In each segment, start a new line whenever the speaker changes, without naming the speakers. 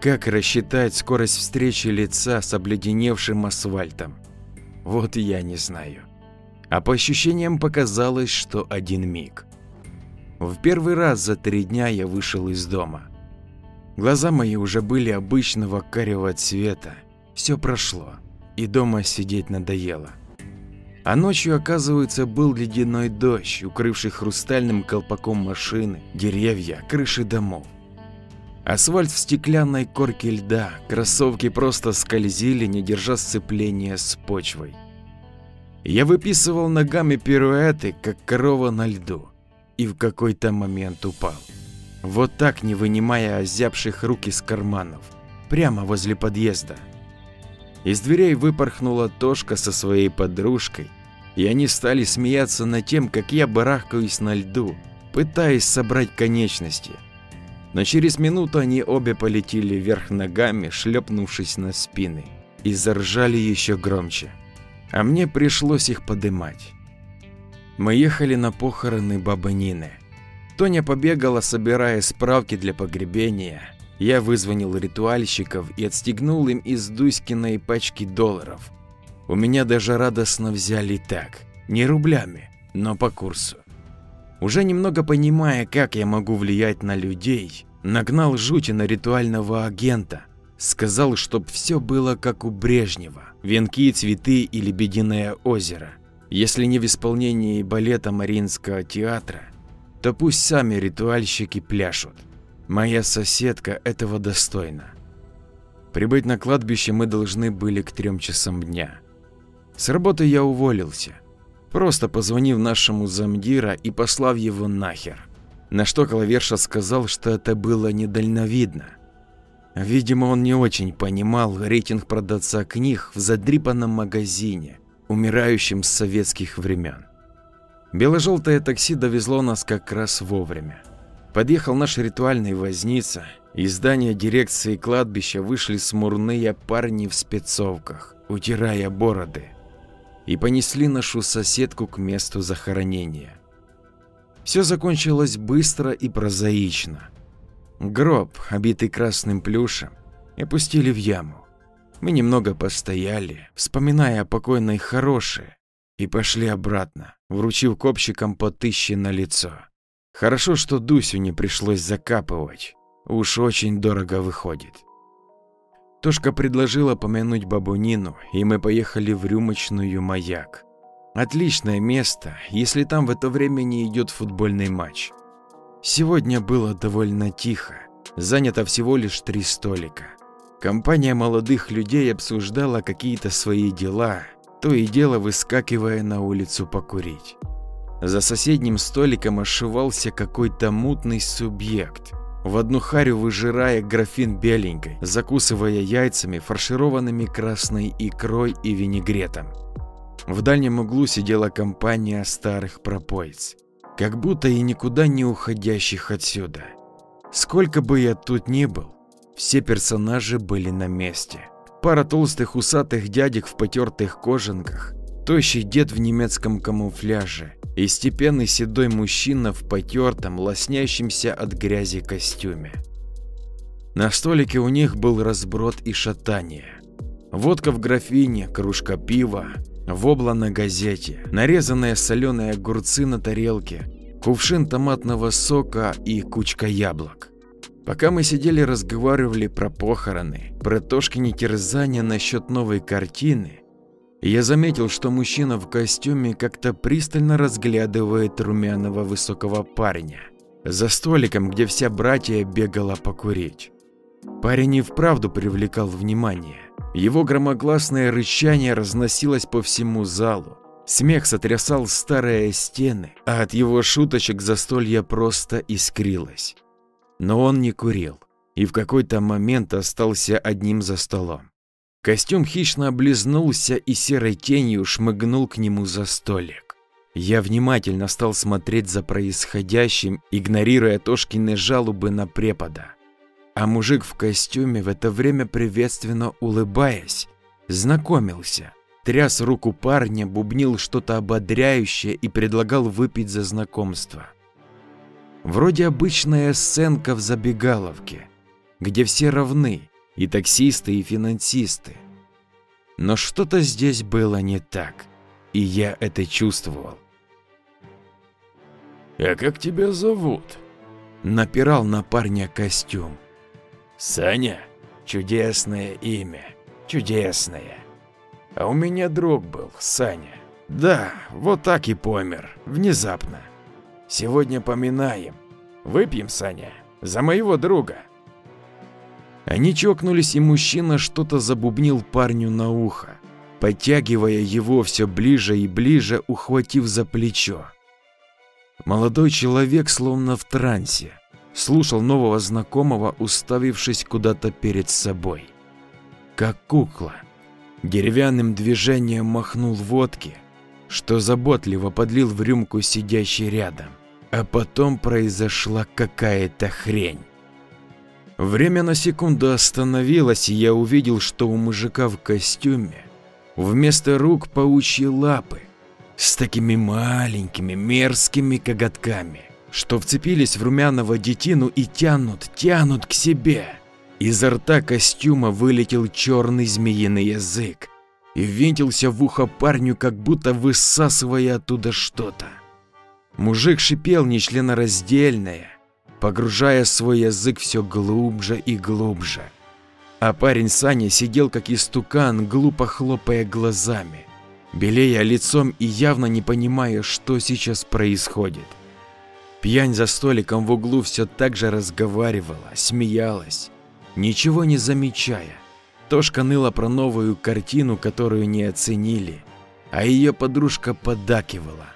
Как рассчитать скорость встречи лица с обледеневшим асфальтом? Вот я не знаю. А по ощущениям показалось, что один миг. В первый раз за три дня я вышел из дома. Глаза мои уже были обычного карего цвета. Все прошло, и дома сидеть надоело. А ночью, оказывается, был ледяной дождь, укрывший хрустальным колпаком машины, деревья, крыши домов. Асфальт в стеклянной корке льда, кроссовки просто скользили, не держа сцепления с почвой. Я выписывал ногами пируэты, как корова на льду, и в какой-то момент упал. Вот так, не вынимая озябших рук из карманов, прямо возле подъезда. Из дверей выпорхнула Тошка со своей подружкой, и они стали смеяться над тем, как я барахкаюсь на льду, пытаясь собрать конечности – но через минуту они обе полетели вверх ногами, шлепнувшись на спины, и заржали еще громче. А мне пришлось их подымать. Мы ехали на похороны бабы Нины. Тоня побегала, собирая справки для погребения. Я вызвонил ритуальщиков и отстегнул им из Дуськиной пачки долларов. У меня даже радостно взяли так, не рублями, но по курсу. Уже немного понимая, как я могу влиять на людей, нагнал жути на ритуального агента. Сказал, чтоб все было как у Брежнева. Венки, цветы и лебединое озеро. Если не в исполнении балета Мариинского театра, то пусть сами ритуальщики пляшут. Моя соседка этого достойна. Прибыть на кладбище мы должны были к трем часам дня. С работы я уволился просто позвонив нашему замдира и послав его нахер. На что Клаверша сказал, что это было недальновидно. Видимо, он не очень понимал рейтинг продавца книг в задрипанном магазине, умирающем с советских времен. Бело-желтое такси довезло нас как раз вовремя. Подъехал наш ритуальный возница, из здания дирекции кладбища вышли смурные парни в спецовках, утирая бороды и понесли нашу соседку к месту захоронения. Все закончилось быстро и прозаично. Гроб, обитый красным плюшем, опустили в яму. Мы немного постояли, вспоминая о покойной хорошее, и пошли обратно, вручив копчикам по тысяче на лицо. Хорошо, что Дусю не пришлось закапывать, уж очень дорого выходит. Тошка предложила помянуть бабу Нину, и мы поехали в рюмочную «Маяк». Отличное место, если там в это время не идет футбольный матч. Сегодня было довольно тихо, занято всего лишь три столика. Компания молодых людей обсуждала какие-то свои дела, то и дело выскакивая на улицу покурить. За соседним столиком ошивался какой-то мутный субъект, в одну харю выжирая графин беленькой, закусывая яйцами, фаршированными красной икрой и винегретом. В дальнем углу сидела компания старых пропоиц, как будто и никуда не уходящих отсюда. Сколько бы я тут ни был, все персонажи были на месте. Пара толстых усатых дядек в потертых кожанках, тощий дед в немецком камуфляже, и степенный седой мужчина в потертом, лоснящемся от грязи костюме. На столике у них был разброд и шатание. Водка в графине, кружка пива, вобла на газете, нарезанные соленые огурцы на тарелке, кувшин томатного сока и кучка яблок. Пока мы сидели разговаривали про похороны, про Тошкини терзания насчет новой картины, я заметил, что мужчина в костюме как-то пристально разглядывает румяного высокого парня за столиком, где вся братья бегала покурить. Парень и вправду привлекал внимание. Его громогласное рычание разносилось по всему залу. Смех сотрясал старые стены, а от его шуточек застолье просто искрилось. Но он не курил и в какой-то момент остался одним за столом. Костюм хищно облизнулся и серой тенью шмыгнул к нему за столик. Я внимательно стал смотреть за происходящим, игнорируя Тошкины жалобы на препода. А мужик в костюме в это время приветственно улыбаясь, знакомился, тряс руку парня, бубнил что-то ободряющее и предлагал выпить за знакомство. Вроде обычная сценка в забегаловке, где все равны, и таксисты, и финансисты. Но что-то здесь было не так, и я это чувствовал.
«А как тебя зовут?»
Напирал на парня костюм.
«Саня? Чудесное имя. Чудесное. А у меня друг был, Саня. Да, вот так и помер. Внезапно. Сегодня поминаем. Выпьем, Саня, за моего друга».
Они чокнулись, и мужчина что-то забубнил парню на ухо, подтягивая его все ближе и ближе, ухватив за плечо. Молодой человек словно в трансе, слушал нового знакомого, уставившись куда-то перед собой. Как кукла. Деревянным движением махнул водки, что заботливо подлил в рюмку сидящий рядом. А потом произошла какая-то хрень. Время на секунду остановилось, и я увидел, что у мужика в костюме вместо рук паучьи лапы с такими маленькими мерзкими коготками, что вцепились в румяного детину и тянут, тянут к себе. Изо рта костюма вылетел черный змеиный язык и ввинтился в ухо парню, как будто высасывая оттуда что-то. Мужик шипел нечленораздельное, погружая свой язык все глубже и глубже. А парень Саня сидел как истукан, глупо хлопая глазами, белея лицом и явно не понимая, что сейчас происходит. Пьянь за столиком в углу все так же разговаривала, смеялась, ничего не замечая. Тошка ныла про новую картину, которую не оценили, а ее подружка подакивала.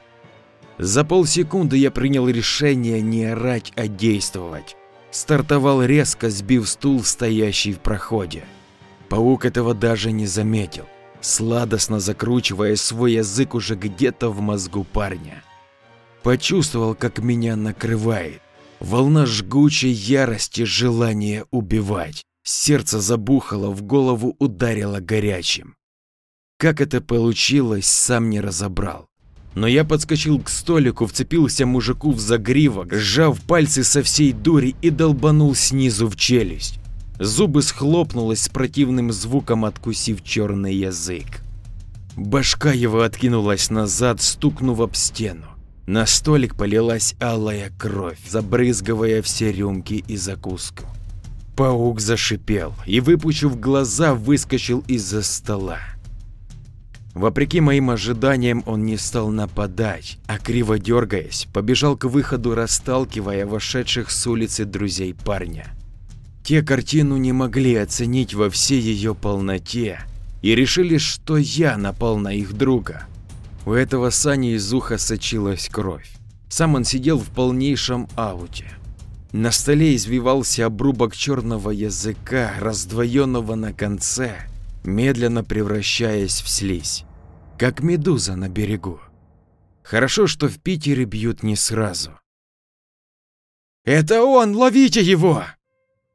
За полсекунды я принял решение не орать, а действовать. Стартовал резко, сбив стул, стоящий в проходе. Паук этого даже не заметил, сладостно закручивая свой язык уже где-то в мозгу парня. Почувствовал, как меня накрывает. Волна жгучей ярости, желания убивать. Сердце забухало, в голову ударило горячим. Как это получилось, сам не разобрал но я подскочил к столику, вцепился мужику в загривок, сжав пальцы со всей дури и долбанул снизу в челюсть. Зубы схлопнулось с противным звуком, откусив черный язык. Башка его откинулась назад, стукнув об стену. На столик полилась алая кровь, забрызгивая все рюмки и закуску. Паук зашипел и, выпучив глаза, выскочил из-за стола. Вопреки моим ожиданиям он не стал нападать, а криво дергаясь, побежал к выходу, расталкивая вошедших с улицы друзей парня. Те картину не могли оценить во всей ее полноте и решили, что я напал на их друга. У этого Сани из уха сочилась кровь. Сам он сидел в полнейшем ауте. На столе извивался обрубок черного языка, раздвоенного на конце, медленно превращаясь в слизь, как медуза на берегу. Хорошо, что в Питере бьют не сразу. «Это он! Ловите его!»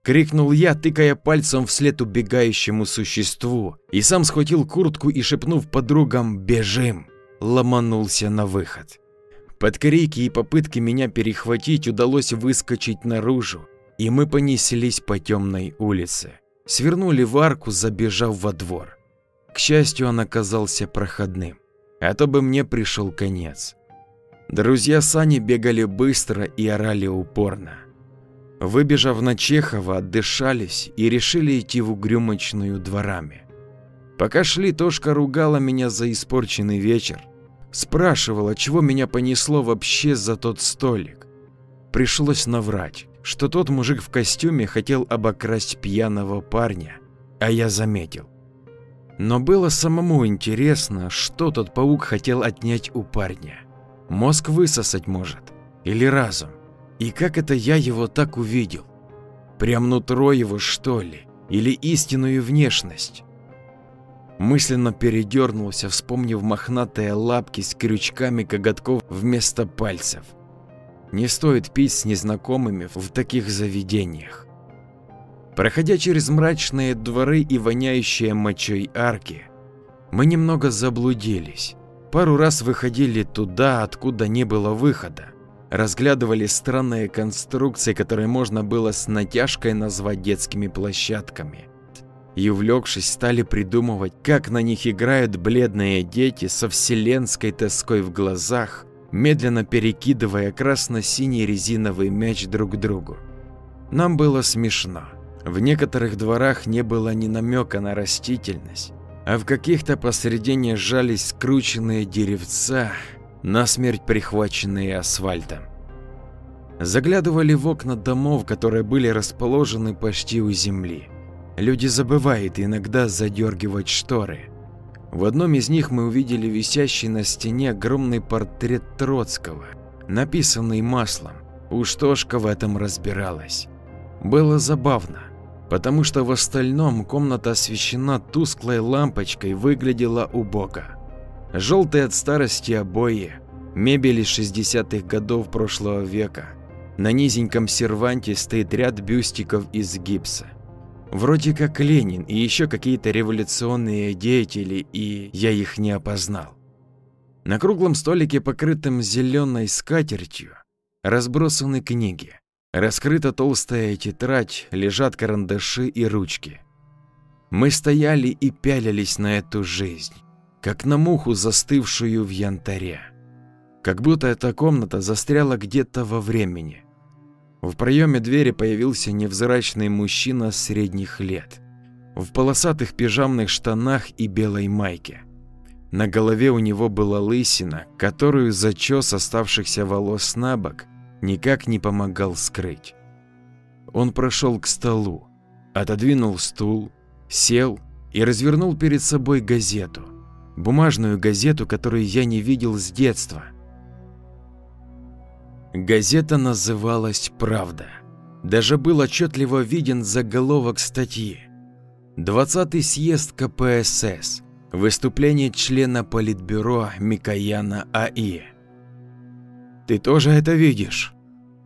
Крикнул я, тыкая пальцем вслед убегающему существу, и сам схватил куртку и, шепнув подругам «Бежим!», ломанулся на выход. Под крики и попытки меня перехватить удалось выскочить наружу, и мы понеслись по темной улице свернули в арку, забежав во двор. К счастью, он оказался проходным, а то бы мне пришел конец. Друзья Сани бегали быстро и орали упорно. Выбежав на Чехова, отдышались и решили идти в угрюмочную дворами. Пока шли, Тошка ругала меня за испорченный вечер. Спрашивала, чего меня понесло вообще за тот столик. Пришлось наврать что тот мужик в костюме хотел обокрасть пьяного парня, а я заметил. Но было самому интересно, что тот паук хотел отнять у парня. Мозг высосать может, или разум. И как это я его так увидел? Прям нутро его, что ли? Или истинную внешность? Мысленно передернулся, вспомнив мохнатые лапки с крючками коготков вместо пальцев. Не стоит пить с незнакомыми в таких заведениях. Проходя через мрачные дворы и воняющие мочой арки, мы немного заблудились. Пару раз выходили туда, откуда не было выхода. Разглядывали странные конструкции, которые можно было с натяжкой назвать детскими площадками. И, увлекшись, стали придумывать, как на них играют бледные дети со вселенской тоской в глазах, медленно перекидывая красно-синий резиновый мяч друг к другу. Нам было смешно. В некоторых дворах не было ни намека на растительность, а в каких-то посредине сжались скрученные деревца, насмерть прихваченные асфальтом. Заглядывали в окна домов, которые были расположены почти у земли. Люди забывают иногда задергивать шторы. В одном из них мы увидели висящий на стене огромный портрет Троцкого, написанный маслом. Уж Тошка в этом разбиралась. Было забавно потому что в остальном комната освещена тусклой лампочкой выглядела убого. Желтые от старости обои, мебель из 60-х годов прошлого века. На низеньком серванте стоит ряд бюстиков из гипса. Вроде как Ленин и еще какие-то революционные деятели, и я их не опознал. На круглом столике, покрытом зеленой скатертью, разбросаны книги. Раскрыта толстая тетрадь, лежат карандаши и ручки. Мы стояли и пялились на эту жизнь, как на муху, застывшую в янтаре. Как будто эта комната застряла где-то во времени. В проеме двери появился невзрачный мужчина средних лет, в полосатых пижамных штанах и белой майке. На голове у него была лысина, которую зачес оставшихся волос на бок никак не помогал скрыть. Он прошел к столу, отодвинул стул, сел и развернул перед собой газету. Бумажную газету, которую я не видел с детства. Газета называлась «Правда». Даже был отчетливо виден заголовок статьи. 20-й съезд КПСС. Выступление члена Политбюро Микояна А.И. Ты тоже это видишь?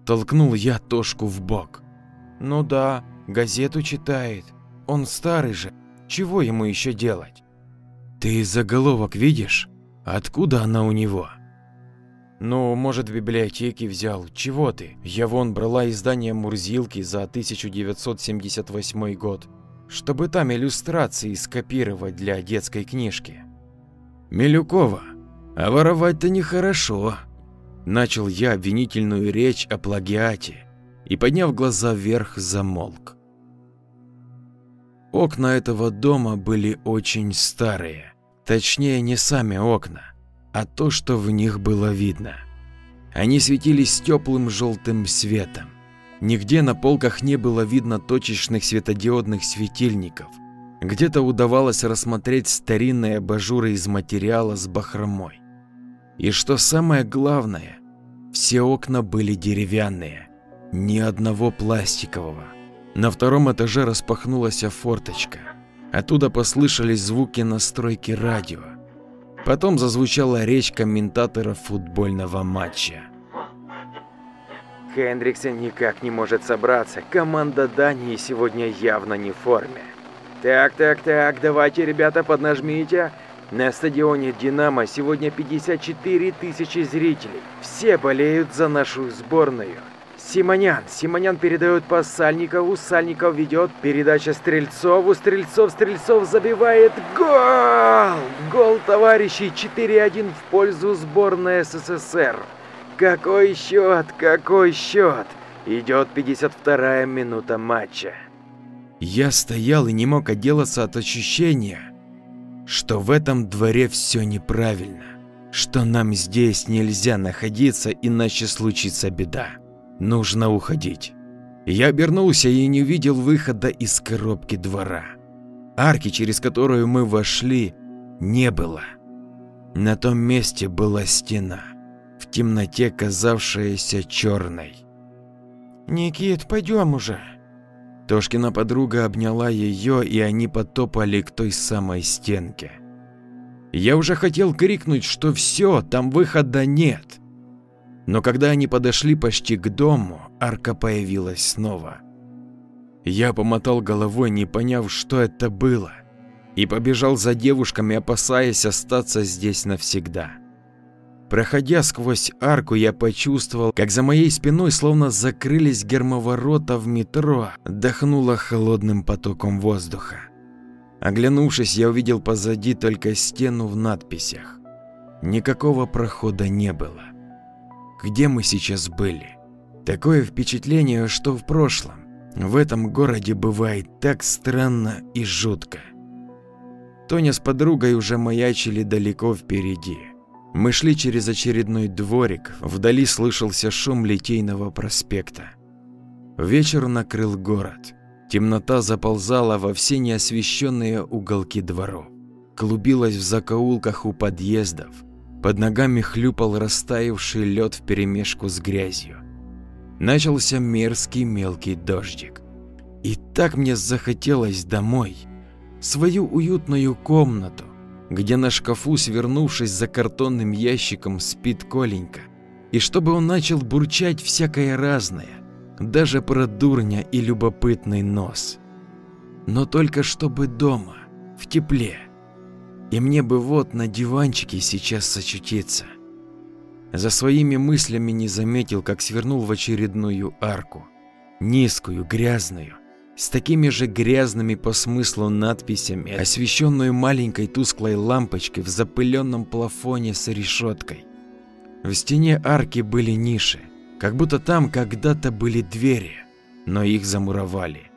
Толкнул я Тошку в бок. Ну да, газету читает. Он старый же. Чего ему еще делать? Ты заголовок видишь? Откуда она у него? Ну, может, в библиотеке взял. Чего ты? Я вон брала издание Мурзилки за 1978 год, чтобы там иллюстрации скопировать для детской книжки. Милюкова, а воровать-то нехорошо. Начал я обвинительную речь о плагиате и, подняв глаза вверх, замолк. Окна этого дома были очень старые, точнее не сами окна, а то, что в них было видно. Они светились теплым желтым светом. Нигде на полках не было видно точечных светодиодных светильников. Где-то удавалось рассмотреть старинные абажуры из материала с бахромой. И что самое главное, все окна были деревянные, ни одного пластикового. На втором этаже распахнулась форточка. Оттуда послышались звуки настройки радио. Потом зазвучала речь комментатора футбольного матча.
Хендриксен никак не может собраться. Команда Дании сегодня явно не в форме. Так, так, так, давайте, ребята, поднажмите. На стадионе «Динамо» сегодня 54 тысячи зрителей. Все болеют за нашу сборную. Симонян. Симонян передает пас Сальникову. Сальников ведет. Передача Стрельцову. Стрельцов. Стрельцов забивает. Гол! Гол, товарищи. 4-1 в пользу сборной СССР. Какой счет? Какой счет? Идет 52-я минута матча.
Я стоял и не мог отделаться от ощущения, что в этом дворе все неправильно, что нам здесь нельзя находиться, иначе случится беда. Нужно уходить. Я обернулся и не увидел выхода из коробки двора. Арки, через которую мы вошли, не было. На том месте была стена, в темноте казавшаяся черной. «Никит, пойдем уже», Тошкина подруга обняла ее, и они потопали к той самой стенке. Я уже хотел крикнуть, что все, там выхода нет. Но когда они подошли почти к дому, арка появилась снова. Я помотал головой, не поняв, что это было, и побежал за девушками, опасаясь остаться здесь навсегда. Проходя сквозь арку, я почувствовал, как за моей спиной словно закрылись гермоворота в метро, дохнуло холодным потоком воздуха. Оглянувшись, я увидел позади только стену в надписях. Никакого прохода не было. Где мы сейчас были? Такое впечатление, что в прошлом. В этом городе бывает так странно и жутко. Тоня с подругой уже маячили далеко впереди. Мы шли через очередной дворик, вдали слышался шум Литейного проспекта. Вечер накрыл город. Темнота заползала во все неосвещенные уголки дворов. Клубилась в закоулках у подъездов. Под ногами хлюпал растаявший лед вперемешку с грязью. Начался мерзкий мелкий дождик. И так мне захотелось домой, свою уютную комнату, где на шкафу, свернувшись за картонным ящиком, спит Коленька, и чтобы он начал бурчать всякое разное, даже про дурня и любопытный нос. Но только чтобы дома, в тепле. И мне бы вот на диванчике сейчас сочутиться. За своими мыслями не заметил, как свернул в очередную арку. Низкую, грязную, с такими же грязными по смыслу надписями, освещенную маленькой тусклой лампочкой в запыленном плафоне с решеткой. В стене арки были ниши, как будто там когда-то были двери, но их замуровали.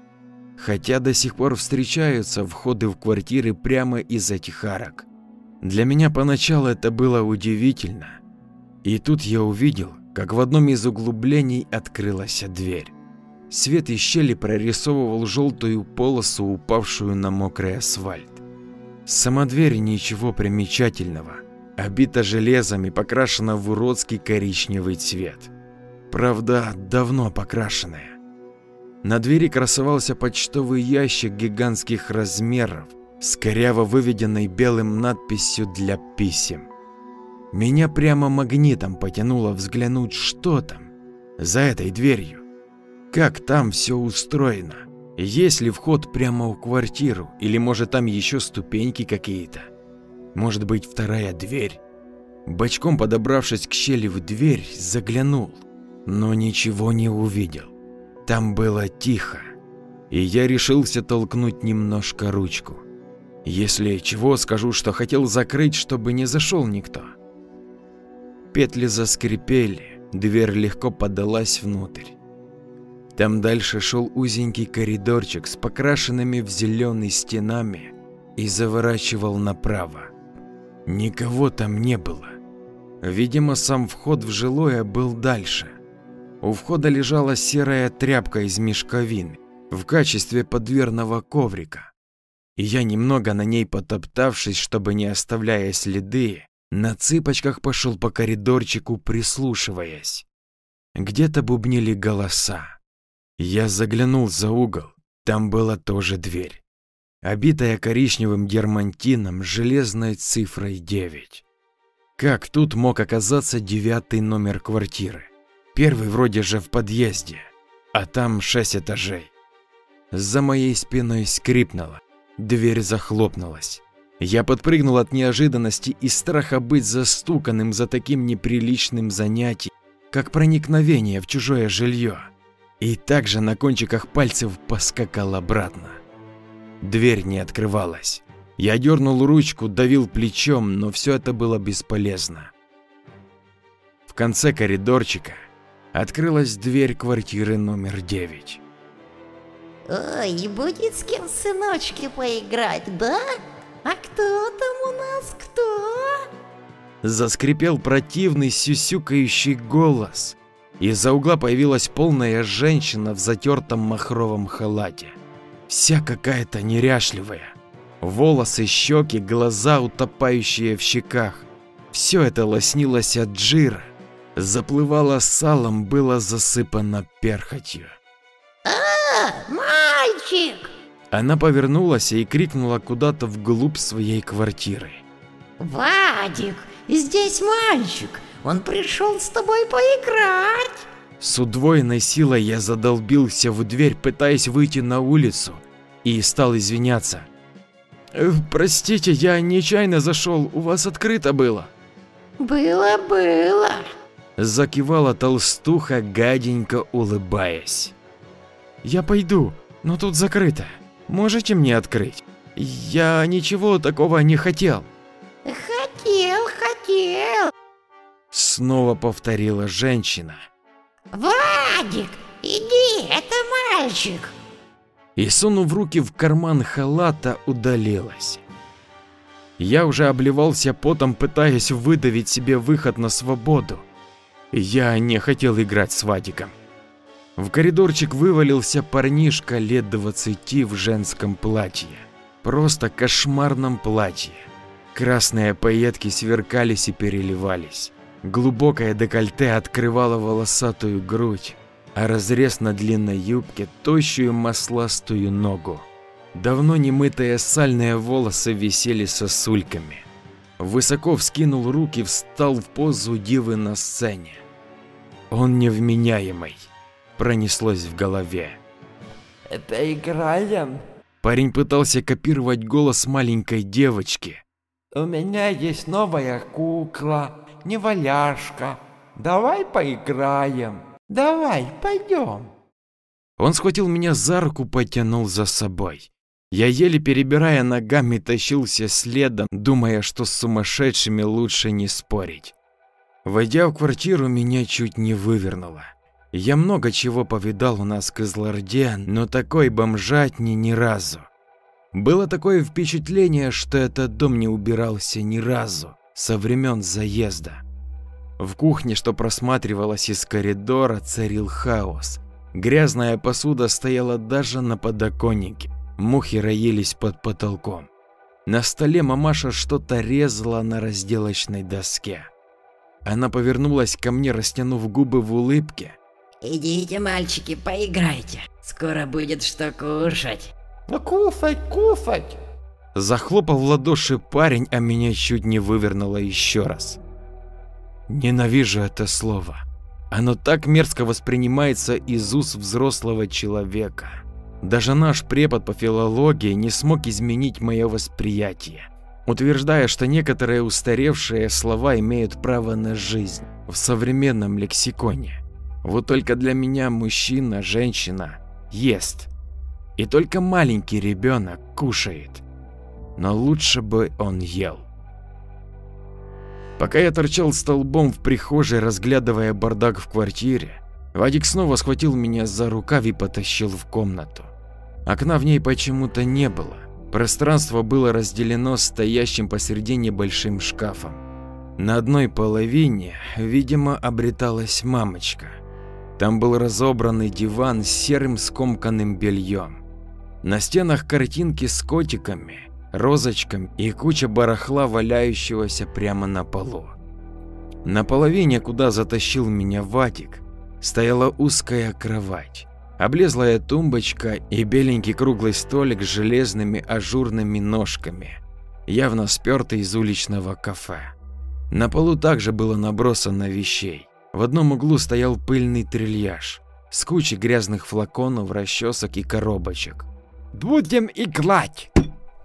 Хотя до сих пор встречаются входы в квартиры прямо из этих арок. Для меня поначалу это было удивительно. И тут я увидел, как в одном из углублений открылась дверь. Свет из щели прорисовывал желтую полосу, упавшую на мокрый асфальт. Сама дверь ничего примечательного, обита железом и покрашена в уродский коричневый цвет. Правда, давно покрашенная. На двери красовался почтовый ящик гигантских размеров с коряво выведенной белым надписью для писем. Меня прямо магнитом потянуло взглянуть, что там, за этой дверью. Как там все устроено? Есть ли вход прямо в квартиру, или может там еще ступеньки какие-то? Может быть вторая дверь? Бочком подобравшись к щели в дверь, заглянул, но ничего не увидел. Там было тихо, и я решился толкнуть немножко ручку. Если чего, скажу, что хотел закрыть, чтобы не зашел никто. Петли заскрипели, дверь легко подалась внутрь. Там дальше шел узенький коридорчик с покрашенными в зеленый стенами и заворачивал направо. Никого там не было. Видимо, сам вход в жилое был дальше. У входа лежала серая тряпка из мешковины в качестве подверного коврика. И я немного на ней потоптавшись, чтобы не оставляя следы, на цыпочках пошел по коридорчику, прислушиваясь. Где-то бубнили голоса. Я заглянул за угол, там была тоже дверь, обитая коричневым дермантином с железной цифрой 9. Как тут мог оказаться девятый номер квартиры? Первый вроде же в подъезде, а там шесть этажей. За моей спиной скрипнуло, дверь захлопнулась. Я подпрыгнул от неожиданности и страха быть застуканным за таким неприличным занятием, как проникновение в чужое жилье, и также на кончиках пальцев поскакал обратно. Дверь не открывалась. Я дернул ручку, давил плечом, но все это было бесполезно. В конце коридорчика открылась дверь квартиры номер 9.
Ой, будет с кем сыночки поиграть, да? А кто там у нас, кто?
Заскрипел противный сюсюкающий голос. Из-за угла появилась полная женщина в затертом махровом халате. Вся какая-то неряшливая. Волосы, щеки, глаза, утопающие в щеках. Все это лоснилось от жира. Заплывало салом, было засыпано перхотью.
А, мальчик!
Она повернулась и крикнула куда-то вглубь своей квартиры.
Вадик, здесь мальчик, он пришел с тобой поиграть.
С удвоенной силой я задолбился в дверь, пытаясь выйти на улицу, и стал извиняться. «Э, «Простите, я нечаянно зашел, у вас открыто было».
«Было-было», –
закивала толстуха, гаденько улыбаясь. «Я пойду, но тут закрыто. Можете мне открыть? Я ничего такого не хотел.
Хотел, хотел.
Снова повторила женщина.
Вадик, иди, это мальчик.
И сунув руки в карман халата, удалилась. Я уже обливался потом, пытаясь выдавить себе выход на свободу. Я не хотел играть с Вадиком. В коридорчик вывалился парнишка лет двадцати в женском платье. Просто кошмарном платье. Красные пайетки сверкались и переливались. Глубокое декольте открывало волосатую грудь, а разрез на длинной юбке тощую масластую ногу. Давно немытые сальные волосы висели сосульками. Высоко вскинул руки, встал в позу дивы на сцене. Он невменяемый, пронеслось в голове.
Это играем?
Парень пытался копировать голос маленькой девочки.
У меня есть новая кукла, неваляшка. Давай поиграем. Давай, пойдем.
Он схватил меня за руку, потянул за собой. Я еле перебирая ногами тащился следом, думая, что с сумасшедшими лучше не спорить. Войдя в квартиру, меня чуть не вывернуло. Я много чего повидал у нас в Кызларде, но такой бомжатни ни разу. Было такое впечатление, что этот дом не убирался ни разу со времен заезда. В кухне, что просматривалась из коридора, царил хаос. Грязная посуда стояла даже на подоконнике. Мухи роились под потолком. На столе мамаша что-то резала на разделочной доске. Она повернулась ко мне, растянув губы в улыбке.
Идите, мальчики, поиграйте. Скоро будет что кушать.
Ну кушать, кушать.
Захлопал в ладоши парень, а меня чуть не вывернуло еще раз. Ненавижу это слово. Оно так мерзко воспринимается из уст взрослого человека. Даже наш препод по филологии не смог изменить мое восприятие, утверждая, что некоторые устаревшие слова имеют право на жизнь в современном лексиконе. Вот только для меня мужчина, женщина ест. И только маленький ребенок кушает. Но лучше бы он ел. Пока я торчал столбом в прихожей, разглядывая бардак в квартире, Вадик снова схватил меня за рукав и потащил в комнату. Окна в ней почему-то не было. Пространство было разделено стоящим посередине большим шкафом. На одной половине, видимо, обреталась мамочка. Там был разобранный диван с серым скомканным бельем. На стенах картинки с котиками, розочками и куча барахла, валяющегося прямо на полу. На половине, куда затащил меня Вадик, стояла узкая кровать, облезлая тумбочка и беленький круглый столик с железными ажурными ножками, явно спертый из уличного кафе. На полу также было набросано вещей. В одном углу стоял пыльный трильяж с кучей грязных флаконов, расчесок и коробочек.
Будем играть.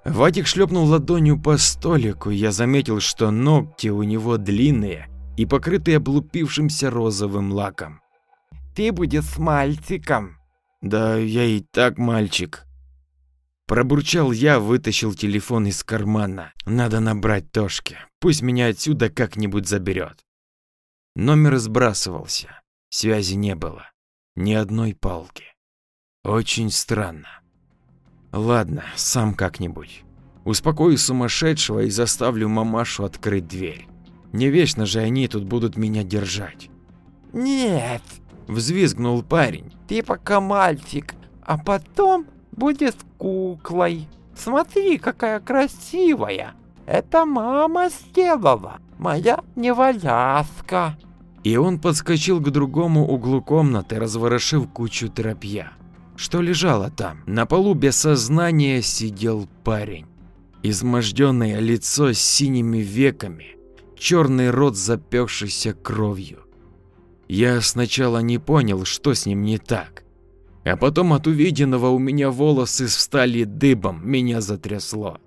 Вадик шлепнул ладонью по столику, я заметил, что ногти у него длинные и покрытые облупившимся розовым лаком.
Ты будешь с мальчиком.
Да я и так мальчик. Пробурчал я, вытащил телефон из кармана. Надо набрать Тошке, пусть меня отсюда как-нибудь заберет. Номер сбрасывался, связи не было, ни одной палки. Очень странно. Ладно, сам как-нибудь. Успокою сумасшедшего и заставлю мамашу открыть дверь. Не вечно же они тут будут меня держать.
Нет,
Взвизгнул парень.
ты пока мальчик, а потом будешь куклой. Смотри, какая красивая. Это мама сделала. Моя неваляска.
И он подскочил к другому углу комнаты, разворошив кучу тропья. Что лежало там? На полу без сознания сидел парень. Изможденное лицо с синими веками, черный рот запекшийся кровью. Я сначала не понял, что с ним не так. А потом от увиденного у меня волосы встали дыбом, меня затрясло.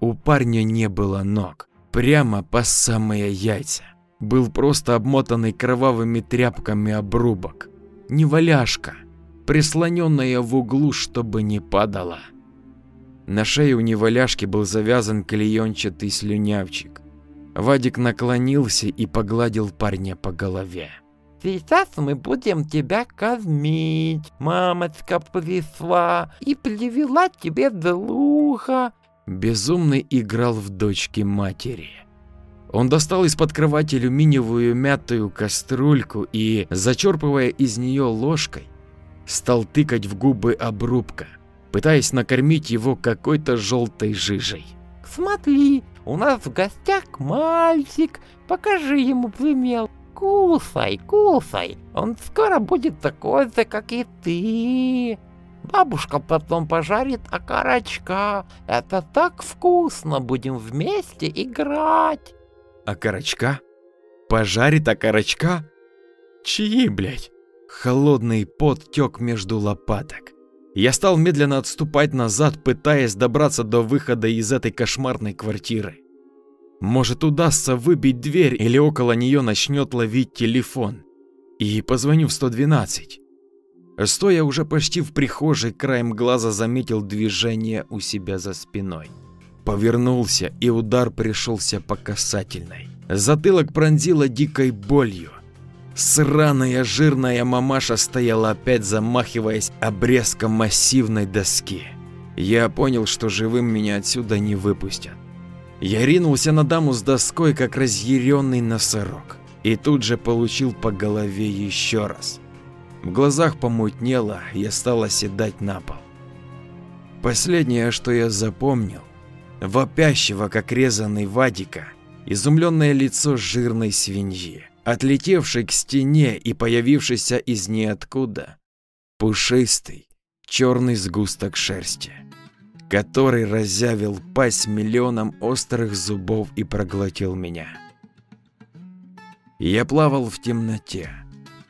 У парня не было ног, прямо по самые яйца. Был просто обмотанный кровавыми тряпками обрубок. Неваляшка, прислоненная в углу, чтобы не падала. На шее у неваляшки был завязан клеенчатый слюнявчик. Вадик наклонился и погладил парня по голове.
Сейчас мы будем тебя кормить. Мамочка пришла и привела тебе друга.
Безумный играл в дочки матери. Он достал из-под кровати алюминиевую мятую кастрюльку и, зачерпывая из нее ложкой, стал тыкать в губы обрубка, пытаясь накормить его какой-то желтой жижей.
Смотри, у нас в гостях мальчик, покажи ему пример. Кусай, кусай, он скоро будет такой же, как и ты. Бабушка потом пожарит окорочка. Это так вкусно, будем вместе играть.
Окорочка? Пожарит окорочка? Чьи, блядь? Холодный пот тек между лопаток. Я стал медленно отступать назад, пытаясь добраться до выхода из этой кошмарной квартиры. Может удастся выбить дверь или около нее начнет ловить телефон. И позвоню в 112. Стоя уже почти в прихожей, краем глаза заметил движение у себя за спиной. Повернулся, и удар пришелся по касательной. Затылок пронзило дикой болью. Сраная жирная мамаша стояла опять замахиваясь обрезком массивной доски. Я понял, что живым меня отсюда не выпустят. Я ринулся на даму с доской, как разъяренный носорог, и тут же получил по голове еще раз. В глазах помутнело, я стал оседать на пол. Последнее, что я запомнил, вопящего, как резанный Вадика, изумленное лицо жирной свиньи, отлетевшей к стене и появившейся из ниоткуда, пушистый, черный сгусток шерсти, который разъявил пасть миллионом острых зубов и проглотил меня. Я плавал в темноте.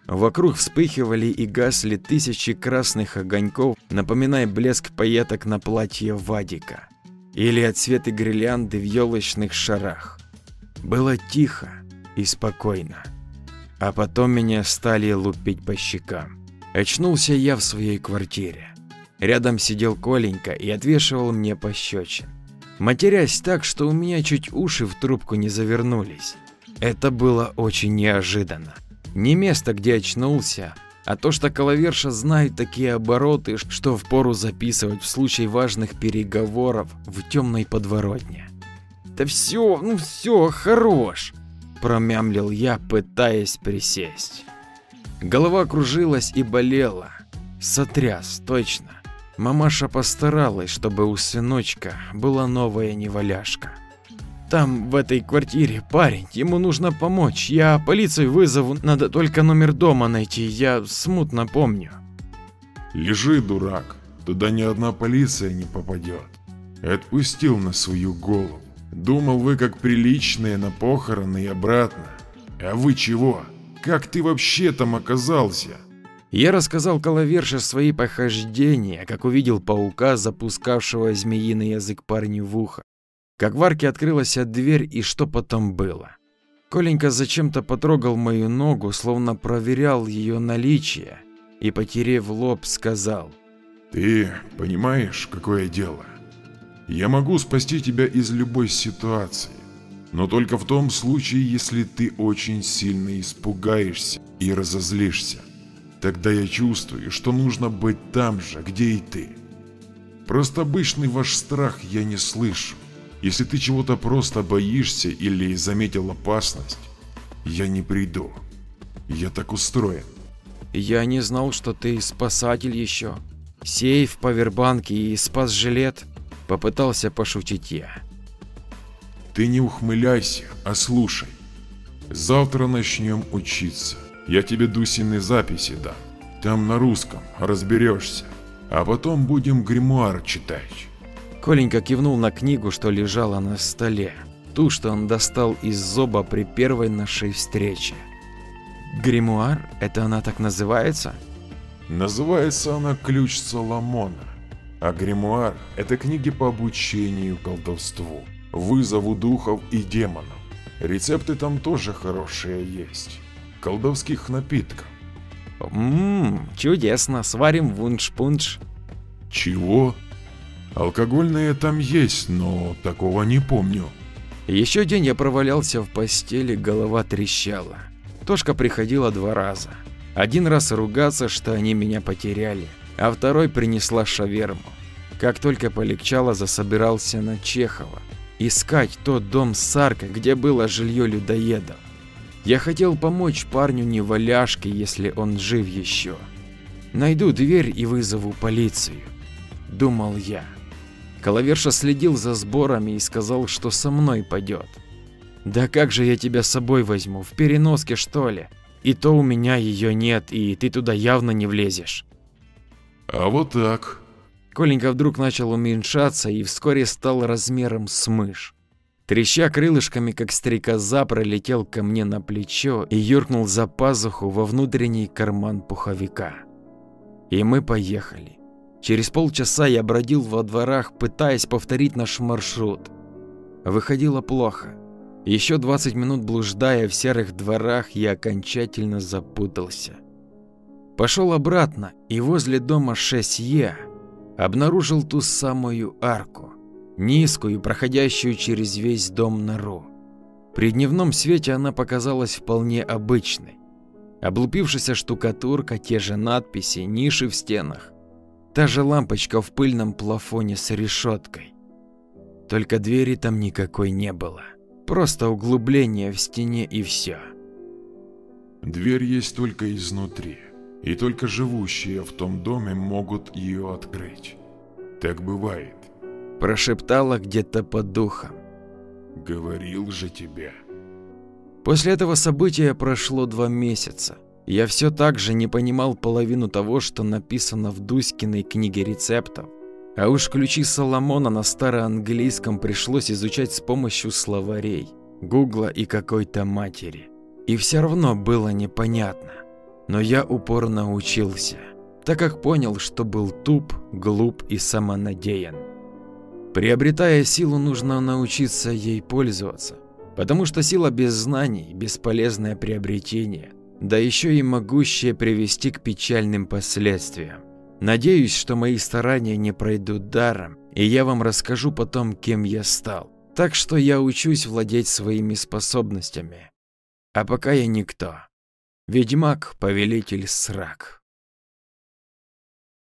Вокруг вспыхивали и гасли тысячи красных огоньков, напоминая блеск пайеток на платье Вадика или отсветы гирлянды в елочных шарах. Было тихо и спокойно. А потом меня стали лупить по щекам. Очнулся я в своей квартире. Рядом сидел Коленька и отвешивал мне пощечин. Матерясь так, что у меня чуть уши в трубку не завернулись. Это было очень неожиданно. Не место, где очнулся, а то, что Коловерша знает такие обороты, что впору записывать в случае важных переговоров в темной подворотне. «Да все, ну все, хорош!» – промямлил я, пытаясь присесть. Голова кружилась и болела. Сотряс, точно. Мамаша постаралась, чтобы у сыночка была новая неваляшка. Там, в этой квартире, парень, ему нужно помочь. Я полицию вызову, надо только номер дома найти, я смутно помню.
Лежи, дурак, туда ни одна полиция не попадет. Отпустил на свою голову. Думал, вы как приличные на похороны и обратно. А вы чего? Как ты вообще там оказался?
Я рассказал Коловерше свои похождения, как увидел паука, запускавшего змеиный язык парню в ухо. Как в арке открылась дверь и что потом было. Коленька зачем-то потрогал мою ногу, словно проверял ее наличие, и, потерев лоб, сказал.
«Ты понимаешь, какое дело? Я могу спасти тебя из любой ситуации, но только в том случае, если ты очень сильно испугаешься и разозлишься. Тогда я чувствую, что нужно быть там же, где и ты. Просто обычный ваш страх я не слышу. Если ты чего-то просто боишься или заметил опасность, я не приду. Я так устроен.
Я не знал, что ты спасатель еще. Сейф, павербанк и спас-жилет. Попытался пошутить я.
Ты не ухмыляйся, а слушай. Завтра начнем учиться. Я тебе Дусины записи дам. Там на русском разберешься. А потом будем гримуар читать.
Коленька кивнул на книгу, что лежала на столе. Ту, что он достал из зоба при первой нашей встрече. Гримуар? Это она так называется?
Называется она «Ключ Соломона». А гримуар – это книги по обучению колдовству, вызову духов и демонов. Рецепты там тоже хорошие есть. Колдовских напитков.
Ммм, чудесно, сварим вунш-пунш.
Чего? Алкогольное там есть, но такого не помню.
Еще день я провалялся в постели, голова трещала. Тошка приходила два раза. Один раз ругаться, что они меня потеряли, а второй принесла шаверму. Как только полегчало, засобирался на Чехова. Искать тот дом с аркой, где было жилье людоедов. Я хотел помочь парню неваляшке, если он жив еще. Найду дверь и вызову полицию, думал я. Коловерша следил за сборами и сказал, что со мной пойдет. Да как же я тебя с собой возьму, в переноске что ли? И то у меня ее нет, и ты туда явно не влезешь.
А вот так.
Коленька вдруг начал уменьшаться и вскоре стал размером с мышь. Треща крылышками, как стрекоза, пролетел ко мне на плечо и юркнул за пазуху во внутренний карман пуховика. И мы поехали. Через полчаса я бродил во дворах, пытаясь повторить наш маршрут. Выходило плохо. Еще 20 минут блуждая в серых дворах, я окончательно запутался. Пошел обратно и возле дома 6Е обнаружил ту самую арку, низкую, проходящую через весь дом нору. При дневном свете она показалась вполне обычной. Облупившаяся штукатурка, те же надписи, ниши в стенах. Та же лампочка в пыльном плафоне с решеткой. Только двери там никакой не было. Просто углубление в стене и все.
Дверь есть только изнутри, и только живущие в том доме могут ее открыть. Так бывает.
Прошептала где-то под духом.
Говорил же тебе.
После этого события прошло два месяца. Я все так же не понимал половину того, что написано в Дуськиной книге рецептов. А уж ключи Соломона на староанглийском пришлось изучать с помощью словарей, гугла и какой-то матери. И все равно было непонятно. Но я упорно учился, так как понял, что был туп, глуп и самонадеян. Приобретая силу, нужно научиться ей пользоваться, потому что сила без знаний – бесполезное приобретение – да еще и могущее привести к печальным последствиям. Надеюсь, что мои старания не пройдут даром, и я вам расскажу потом, кем я стал. Так что я учусь владеть своими способностями. А пока я никто. Ведьмак, повелитель срак.